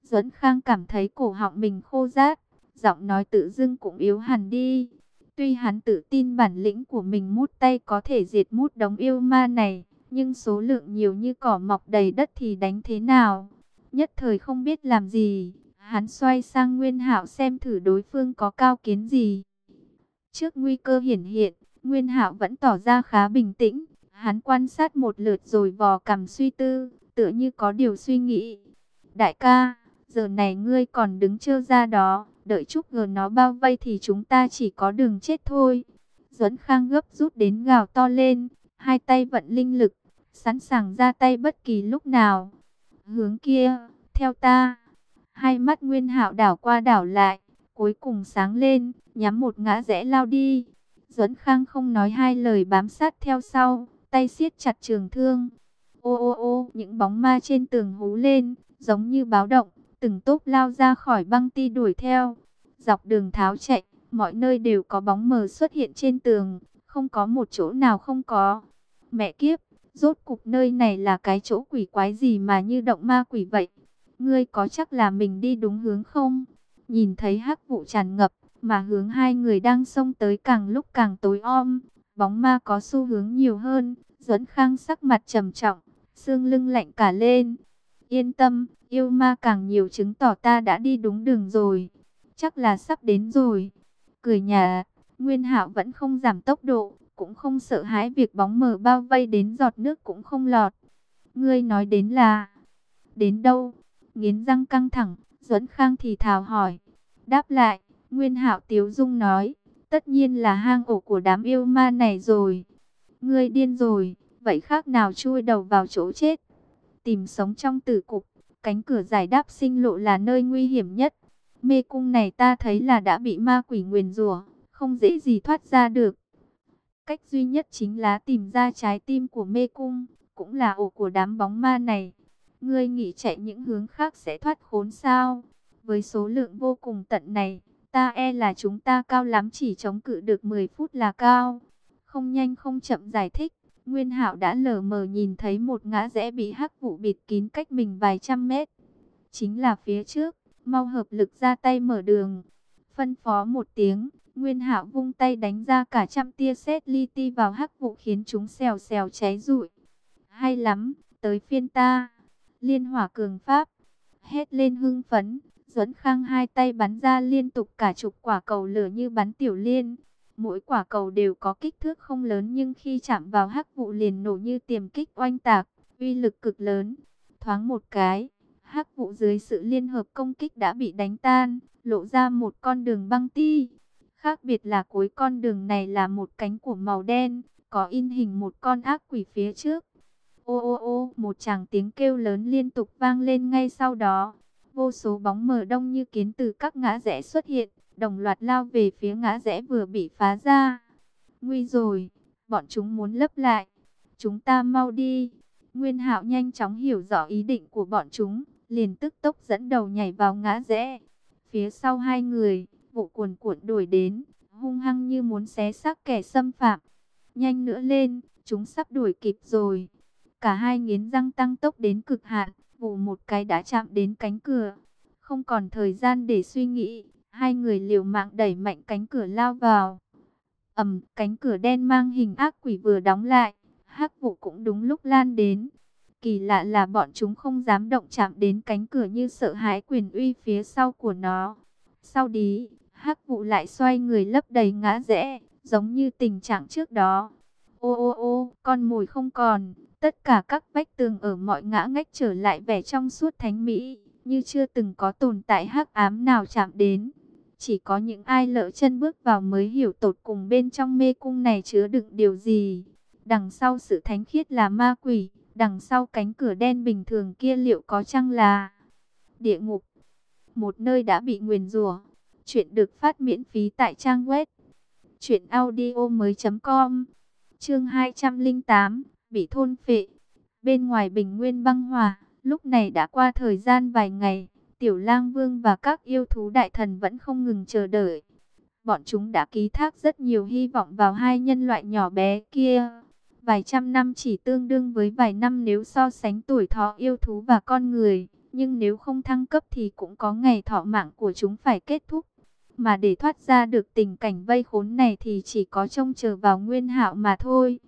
Duẫn Khang cảm thấy cổ họng mình khô rát, giọng nói tự dưng cũng yếu hẳn đi. Tuy hắn tự tin bản lĩnh của mình mút tay có thể diệt mút đống yêu ma này, nhưng số lượng nhiều như cỏ mọc đầy đất thì đánh thế nào? Nhất thời không biết làm gì, hắn xoay sang Nguyên Hạo xem thử đối phương có cao kiến gì. Trước nguy cơ hiển hiện, Nguyên Hạo vẫn tỏ ra khá bình tĩnh, hắn quan sát một lượt rồi vò cầm suy tư, tựa như có điều suy nghĩ. Đại ca, giờ này ngươi còn đứng chưa ra đó, đợi chút gờ nó bao vây thì chúng ta chỉ có đường chết thôi. Duẫn Khang gấp rút đến gào to lên, hai tay vận linh lực, sẵn sàng ra tay bất kỳ lúc nào. Hướng kia, theo ta. Hai mắt Nguyên Hạo đảo qua đảo lại, cuối cùng sáng lên, nhắm một ngã rẽ lao đi. Duẫn Khang không nói hai lời bám sát theo sau, tay siết chặt trường thương. Ô ô ô, những bóng ma trên tường hú lên, giống như báo động, từng tốp lao ra khỏi băng ti đuổi theo. Dọc đường tháo chạy, mọi nơi đều có bóng mờ xuất hiện trên tường, không có một chỗ nào không có. Mẹ kiếp, rốt cục nơi này là cái chỗ quỷ quái gì mà như động ma quỷ vậy? Ngươi có chắc là mình đi đúng hướng không? Nhìn thấy hắc vụ tràn ngập, mà hướng hai người đang xông tới càng lúc càng tối om, bóng ma có xu hướng nhiều hơn, Duẫn Khang sắc mặt trầm trọng, xương lưng lạnh cả lên. Yên tâm, yêu ma càng nhiều chứng tỏ ta đã đi đúng đường rồi. Chắc là sắp đến rồi. Cười nhà, Nguyên Hạo vẫn không giảm tốc độ, cũng không sợ hãi việc bóng mờ bao vây đến giọt nước cũng không lọt. Ngươi nói đến là... Đến đâu? Nghiến răng căng thẳng, Duẫn Khang thì thào hỏi. Đáp lại, Nguyên Hạo Tiếu Dung nói, tất nhiên là hang ổ của đám yêu ma này rồi. Ngươi điên rồi, vậy khác nào chui đầu vào chỗ chết. Tìm sống trong tử cục, cánh cửa giải đáp sinh lộ là nơi nguy hiểm nhất. Mê cung này ta thấy là đã bị ma quỷ nguyền rủa, không dễ gì thoát ra được. Cách duy nhất chính là tìm ra trái tim của mê cung, cũng là ổ của đám bóng ma này. Ngươi nghĩ chạy những hướng khác sẽ thoát khốn sao? Với số lượng vô cùng tận này, ta e là chúng ta cao lắm chỉ chống cự được 10 phút là cao. Không nhanh không chậm giải thích, Nguyên Hạo đã lờ mờ nhìn thấy một ngã rẽ bị hắc vụ bịt kín cách mình vài trăm mét. Chính là phía trước, mau hợp lực ra tay mở đường. Phân phó một tiếng, Nguyên Hạo vung tay đánh ra cả trăm tia sét li ti vào hắc vụ khiến chúng xèo xèo cháy rụi. Hay lắm, tới phiên ta. Liên hỏa cường pháp. Hét lên hưng phấn, Duẫn Khang hai tay bắn ra liên tục cả chục quả cầu lửa như bắn tiểu liên. Mỗi quả cầu đều có kích thước không lớn nhưng khi chạm vào hắc vụ liền nổ như tiềm kích oanh tạc, uy lực cực lớn. Thoáng một cái, hắc vụ dưới sự liên hợp công kích đã bị đánh tan, lộ ra một con đường băng ti. Khác biệt là cuối con đường này là một cánh của màu đen, có in hình một con ác quỷ phía trước. Ô ô ô, một chàng tiếng kêu lớn liên tục vang lên ngay sau đó. Vô số bóng mờ đông như kiến từ các ngã rẽ xuất hiện, đồng loạt lao về phía ngã rẽ vừa bị phá ra. Nguy rồi, bọn chúng muốn lấp lại. Chúng ta mau đi. Nguyên Hạo nhanh chóng hiểu rõ ý định của bọn chúng, liền tức tốc dẫn đầu nhảy vào ngã rẽ. Phía sau hai người, vụ cuồn cuộn đuổi đến, hung hăng như muốn xé xác kẻ xâm phạm. Nhanh nữa lên, chúng sắp đuổi kịp rồi. Cả hai nghiến răng tăng tốc đến cực hạn, vụ một cái đã chạm đến cánh cửa. Không còn thời gian để suy nghĩ, hai người liều mạng đẩy mạnh cánh cửa lao vào. ầm, cánh cửa đen mang hình ác quỷ vừa đóng lại, hắc vụ cũng đúng lúc lan đến. Kỳ lạ là bọn chúng không dám động chạm đến cánh cửa như sợ hãi quyền uy phía sau của nó. Sau đó, hắc vụ lại xoay người lấp đầy ngã rẽ, giống như tình trạng trước đó. Ô ô ô, con mồi không còn, tất cả các vách tường ở mọi ngã ngách trở lại vẻ trong suốt thánh mỹ, như chưa từng có tồn tại hắc ám nào chạm đến. Chỉ có những ai lỡ chân bước vào mới hiểu tột cùng bên trong mê cung này chứa đựng điều gì. Đằng sau sự thánh khiết là ma quỷ, đằng sau cánh cửa đen bình thường kia liệu có chăng là địa ngục, một nơi đã bị nguyền rủa. Chuyện được phát miễn phí tại trang web truyệnaudiomoi.com. Chương 208, bị thôn phệ. Bên ngoài Bình Nguyên băng hòa, lúc này đã qua thời gian vài ngày, Tiểu Lang Vương và các yêu thú đại thần vẫn không ngừng chờ đợi. Bọn chúng đã ký thác rất nhiều hy vọng vào hai nhân loại nhỏ bé kia. Vài trăm năm chỉ tương đương với vài năm nếu so sánh tuổi thọ yêu thú và con người. Nhưng nếu không thăng cấp thì cũng có ngày thọ mạng của chúng phải kết thúc. Mà để thoát ra được tình cảnh vây khốn này thì chỉ có trông chờ vào nguyên hạo mà thôi.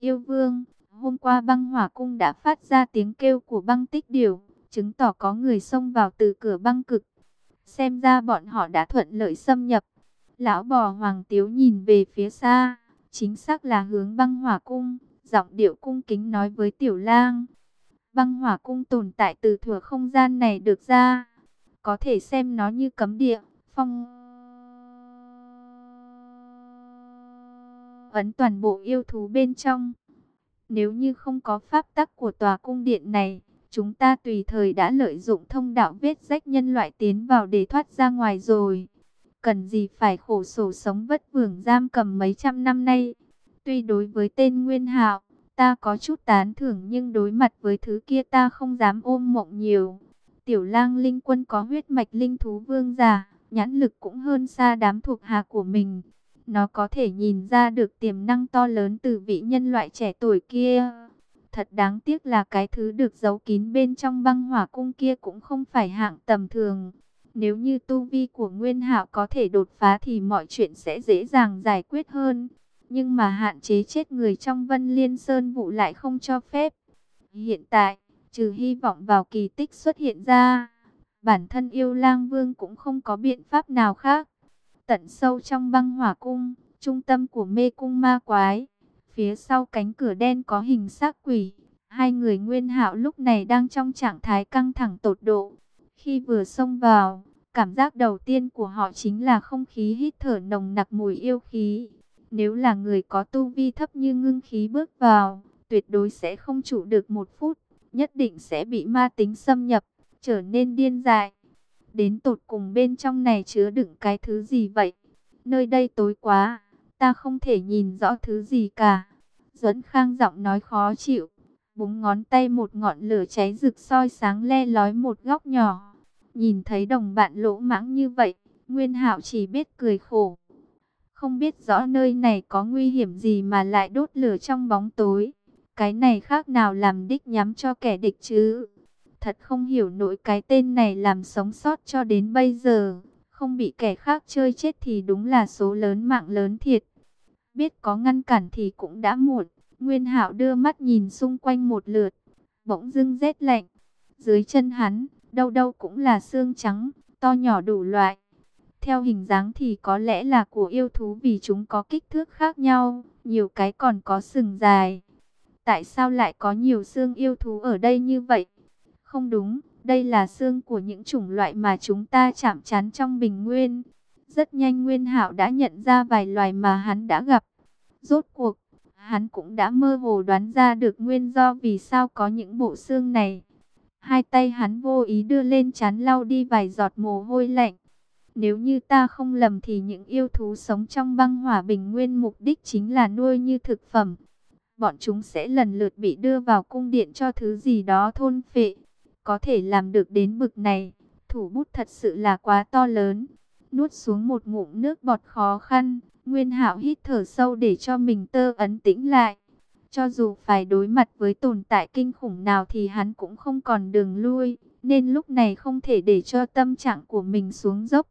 Yêu vương, hôm qua băng hỏa cung đã phát ra tiếng kêu của băng tích điều, chứng tỏ có người xông vào từ cửa băng cực. Xem ra bọn họ đã thuận lợi xâm nhập. Lão bò hoàng tiếu nhìn về phía xa, chính xác là hướng băng hỏa cung, giọng điệu cung kính nói với tiểu lang. Băng hỏa cung tồn tại từ thừa không gian này được ra, có thể xem nó như cấm địa, phong ấn toàn bộ yêu thú bên trong. Nếu như không có pháp tắc của tòa cung điện này, chúng ta tùy thời đã lợi dụng thông đạo vết rách nhân loại tiến vào để thoát ra ngoài rồi. Cần gì phải khổ sổ sống vất vưởng giam cầm mấy trăm năm nay. Tuy đối với tên Nguyên Hạo, ta có chút tán thưởng nhưng đối mặt với thứ kia ta không dám ôm mộng nhiều. Tiểu lang linh quân có huyết mạch linh thú vương giả, nhãn lực cũng hơn xa đám thuộc hạ của mình. Nó có thể nhìn ra được tiềm năng to lớn từ vị nhân loại trẻ tuổi kia. Thật đáng tiếc là cái thứ được giấu kín bên trong băng hỏa cung kia cũng không phải hạng tầm thường. Nếu như tu vi của Nguyên Hạo có thể đột phá thì mọi chuyện sẽ dễ dàng giải quyết hơn. Nhưng mà hạn chế chết người trong Vân Liên Sơn vụ lại không cho phép. Hiện tại, trừ hy vọng vào kỳ tích xuất hiện ra, bản thân yêu lang vương cũng không có biện pháp nào khác. Tận sâu trong băng hỏa cung, trung tâm của mê cung ma quái, phía sau cánh cửa đen có hình xác quỷ. Hai người nguyên hạo lúc này đang trong trạng thái căng thẳng tột độ. Khi vừa xông vào, cảm giác đầu tiên của họ chính là không khí hít thở nồng nặc mùi yêu khí. Nếu là người có tu vi thấp như ngưng khí bước vào, tuyệt đối sẽ không trụ được một phút, nhất định sẽ bị ma tính xâm nhập, trở nên điên dại. Đến tột cùng bên trong này chứa đựng cái thứ gì vậy? Nơi đây tối quá, ta không thể nhìn rõ thứ gì cả. Duẫn Khang giọng nói khó chịu, búng ngón tay một ngọn lửa cháy rực soi sáng le lói một góc nhỏ. Nhìn thấy đồng bạn lỗ mãng như vậy, Nguyên Hạo chỉ biết cười khổ. Không biết rõ nơi này có nguy hiểm gì mà lại đốt lửa trong bóng tối. Cái này khác nào làm đích nhắm cho kẻ địch chứ. Thật không hiểu nổi cái tên này làm sống sót cho đến bây giờ. Không bị kẻ khác chơi chết thì đúng là số lớn mạng lớn thiệt. Biết có ngăn cản thì cũng đã muộn. Nguyên Hạo đưa mắt nhìn xung quanh một lượt. Bỗng dưng rét lạnh. Dưới chân hắn, đâu đâu cũng là xương trắng, to nhỏ đủ loại. Theo hình dáng thì có lẽ là của yêu thú vì chúng có kích thước khác nhau, nhiều cái còn có sừng dài. Tại sao lại có nhiều xương yêu thú ở đây như vậy? Không đúng, đây là xương của những chủng loại mà chúng ta chạm chán trong bình nguyên. Rất nhanh Nguyên Hạo đã nhận ra vài loài mà hắn đã gặp. Rốt cuộc, hắn cũng đã mơ hồ đoán ra được nguyên do vì sao có những bộ xương này. Hai tay hắn vô ý đưa lên chán lau đi vài giọt mồ hôi lạnh. Nếu như ta không lầm thì những yêu thú sống trong băng hỏa bình nguyên mục đích chính là nuôi như thực phẩm. Bọn chúng sẽ lần lượt bị đưa vào cung điện cho thứ gì đó thôn phệ. Có thể làm được đến bực này, thủ bút thật sự là quá to lớn. Nuốt xuống một ngụm nước bọt khó khăn, Nguyên Hạo hít thở sâu để cho mình tơ ấn tĩnh lại. Cho dù phải đối mặt với tồn tại kinh khủng nào thì hắn cũng không còn đường lui, nên lúc này không thể để cho tâm trạng của mình xuống dốc.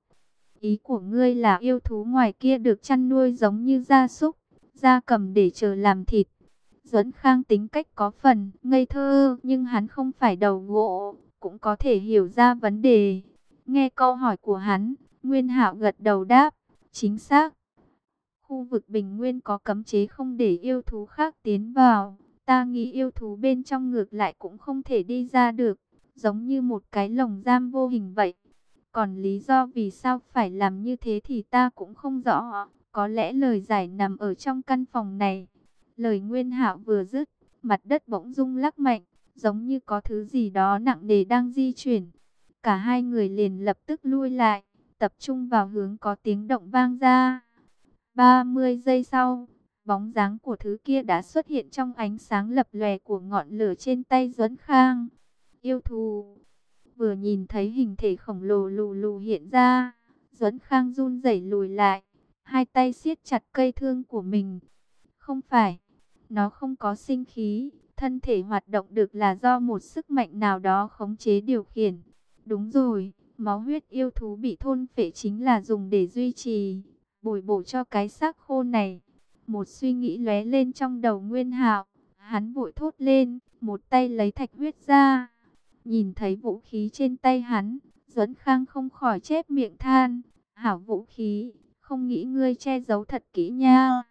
Ý của ngươi là yêu thú ngoài kia được chăn nuôi giống như gia súc, gia cầm để chờ làm thịt. Duẫn Khang tính cách có phần ngây thơ, nhưng hắn không phải đầu gỗ, cũng có thể hiểu ra vấn đề. Nghe câu hỏi của hắn, Nguyên Hạo gật đầu đáp, chính xác. Khu vực bình nguyên có cấm chế không để yêu thú khác tiến vào. Ta nghĩ yêu thú bên trong ngược lại cũng không thể đi ra được, giống như một cái lồng giam vô hình vậy. Còn lý do vì sao phải làm như thế thì ta cũng không rõ. Có lẽ lời giải nằm ở trong căn phòng này. Lời Nguyên Hạo vừa dứt, mặt đất bỗng rung lắc mạnh, giống như có thứ gì đó nặng nề đang di chuyển. Cả hai người liền lập tức lui lại, tập trung vào hướng có tiếng động vang ra. 30 giây sau, bóng dáng của thứ kia đã xuất hiện trong ánh sáng lập lòe của ngọn lửa trên tay Duẫn Khang. Yêu thù vừa nhìn thấy hình thể khổng lồ lù lù hiện ra, Duẫn Khang run rẩy lùi lại, hai tay siết chặt cây thương của mình. Không phải, nó không có sinh khí, thân thể hoạt động được là do một sức mạnh nào đó khống chế điều khiển. Đúng rồi, máu huyết yêu thú bị thôn phệ chính là dùng để duy trì, bồi bổ cho cái xác khô này. Một suy nghĩ lóe lên trong đầu Nguyên Hạo, hắn vội thốt lên, một tay lấy thạch huyết ra. Nhìn thấy vũ khí trên tay hắn, Duẫn Khang không khỏi chép miệng than, hảo vũ khí, không nghĩ ngươi che giấu thật kỹ nha.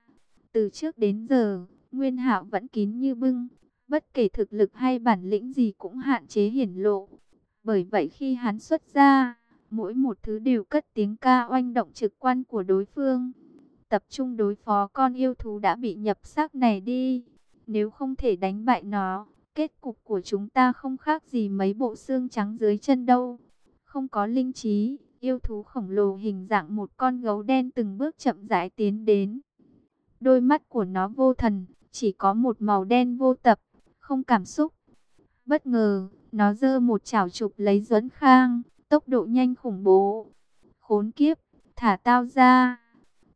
Từ trước đến giờ, Nguyên Hạo vẫn kín như bưng, bất kể thực lực hay bản lĩnh gì cũng hạn chế hiển lộ. Bởi vậy khi hắn xuất ra, mỗi một thứ đều cất tiếng ca oanh động trực quan của đối phương. Tập trung đối phó con yêu thú đã bị nhập xác này đi. Nếu không thể đánh bại nó, kết cục của chúng ta không khác gì mấy bộ xương trắng dưới chân đâu. Không có linh trí, yêu thú khổng lồ hình dạng một con gấu đen từng bước chậm rãi tiến đến. Đôi mắt của nó vô thần, chỉ có một màu đen vô tập, không cảm xúc. Bất ngờ, nó giơ một chảo chụp lấy Duẫn Khang, tốc độ nhanh khủng bố. Khốn kiếp, thả tao ra.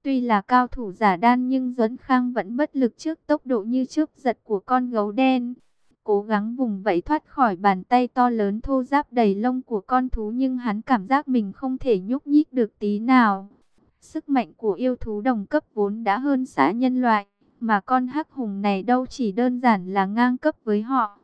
Tuy là cao thủ giả đan nhưng Duẫn Khang vẫn bất lực trước tốc độ như trước giật của con gấu đen. Cố gắng vùng vẫy thoát khỏi bàn tay to lớn thô ráp đầy lông của con thú nhưng hắn cảm giác mình không thể nhúc nhích được tí nào. Sức mạnh của yêu thú đồng cấp vốn đã hơn xã nhân loại, mà con hắc hùng này đâu chỉ đơn giản là ngang cấp với họ.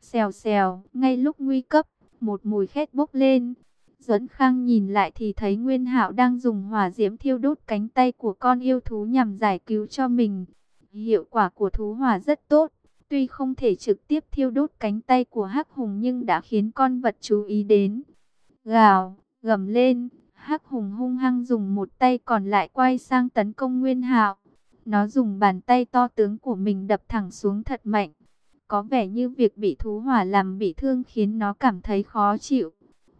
Xèo xèo, ngay lúc nguy cấp, một mùi khét bốc lên. Duẫn Khang nhìn lại thì thấy Nguyên Hạo đang dùng hỏa diễm thiêu đốt cánh tay của con yêu thú nhằm giải cứu cho mình. Hiệu quả của thú hỏa rất tốt, tuy không thể trực tiếp thiêu đốt cánh tay của Hắc Hùng nhưng đã khiến con vật chú ý đến. Gào, gầm lên, Hắc Hùng hung hăng dùng một tay còn lại quay sang tấn công Nguyên Hạo. Nó dùng bàn tay to tướng của mình đập thẳng xuống thật mạnh. Có vẻ như việc bị thú hỏa làm bị thương khiến nó cảm thấy khó chịu.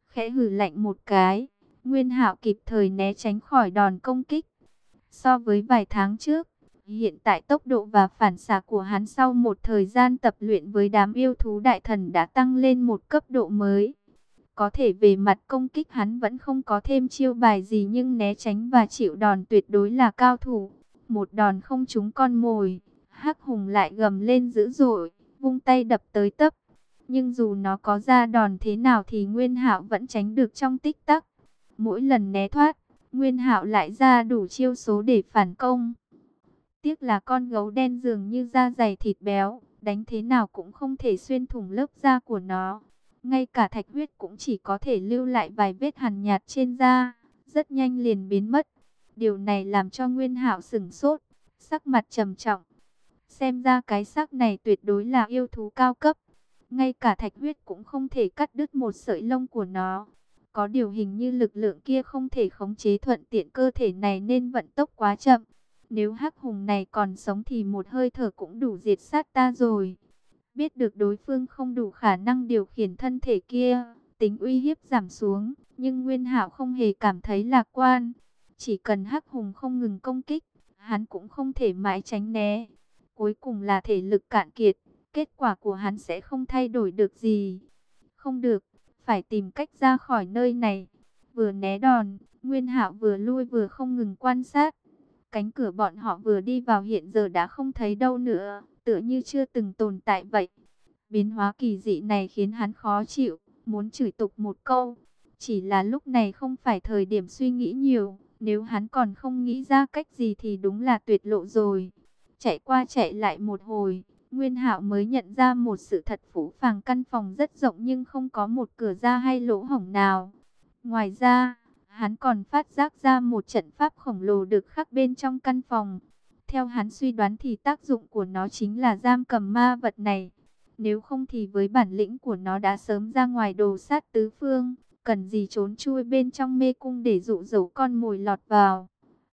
Khẽ hừ lạnh một cái, Nguyên Hạo kịp thời né tránh khỏi đòn công kích. So với vài tháng trước, hiện tại tốc độ và phản xạ của hắn sau một thời gian tập luyện với đám yêu thú đại thần đã tăng lên một cấp độ mới. Có thể về mặt công kích hắn vẫn không có thêm chiêu bài gì nhưng né tránh và chịu đòn tuyệt đối là cao thủ. Một đòn không trúng con mồi, Hắc Hùng lại gầm lên dữ dội, vung tay đập tới tấp. Nhưng dù nó có ra đòn thế nào thì Nguyên Hạo vẫn tránh được trong tích tắc. Mỗi lần né thoát, Nguyên Hạo lại ra đủ chiêu số để phản công. Tiếc là con gấu đen dường như da dày thịt béo, đánh thế nào cũng không thể xuyên thủng lớp da của nó. Ngay cả thạch huyết cũng chỉ có thể lưu lại vài vết hằn nhạt trên da, rất nhanh liền biến mất. Điều này làm cho Nguyên Hạo sửng sốt, sắc mặt trầm trọng. Xem ra cái xác này tuyệt đối là yêu thú cao cấp. Ngay cả thạch huyết cũng không thể cắt đứt một sợi lông của nó. Có điều hình như lực lượng kia không thể khống chế thuận tiện cơ thể này nên vận tốc quá chậm. Nếu hắc hùng này còn sống thì một hơi thở cũng đủ diệt sát ta rồi. Biết được đối phương không đủ khả năng điều khiển thân thể kia, tính uy hiếp giảm xuống, nhưng Nguyên Hạo không hề cảm thấy lạc quan. Chỉ cần hắc hùng không ngừng công kích, hắn cũng không thể mãi tránh né. Cuối cùng là thể lực cạn kiệt, kết quả của hắn sẽ không thay đổi được gì. Không được, phải tìm cách ra khỏi nơi này. Vừa né đòn, Nguyên Hạo vừa lui vừa không ngừng quan sát. Cánh cửa bọn họ vừa đi vào hiện giờ đã không thấy đâu nữa, tựa như chưa từng tồn tại vậy. Biến hóa kỳ dị này khiến hắn khó chịu, muốn chửi tục một câu. Chỉ là lúc này không phải thời điểm suy nghĩ nhiều, nếu hắn còn không nghĩ ra cách gì thì đúng là tuyệt lộ rồi. Chạy qua chạy lại một hồi, Nguyên Hạo mới nhận ra một sự thật phũ phàng căn phòng rất rộng nhưng không có một cửa ra hay lỗ hổng nào. Ngoài ra, hắn còn phát giác ra một trận pháp khổng lồ được khắc bên trong căn phòng. Theo hắn suy đoán thì tác dụng của nó chính là giam cầm ma vật này. Nếu không thì với bản lĩnh của nó đã sớm ra ngoài đồ sát tứ phương, cần gì trốn chui bên trong mê cung để dụ dỗ con mồi lọt vào.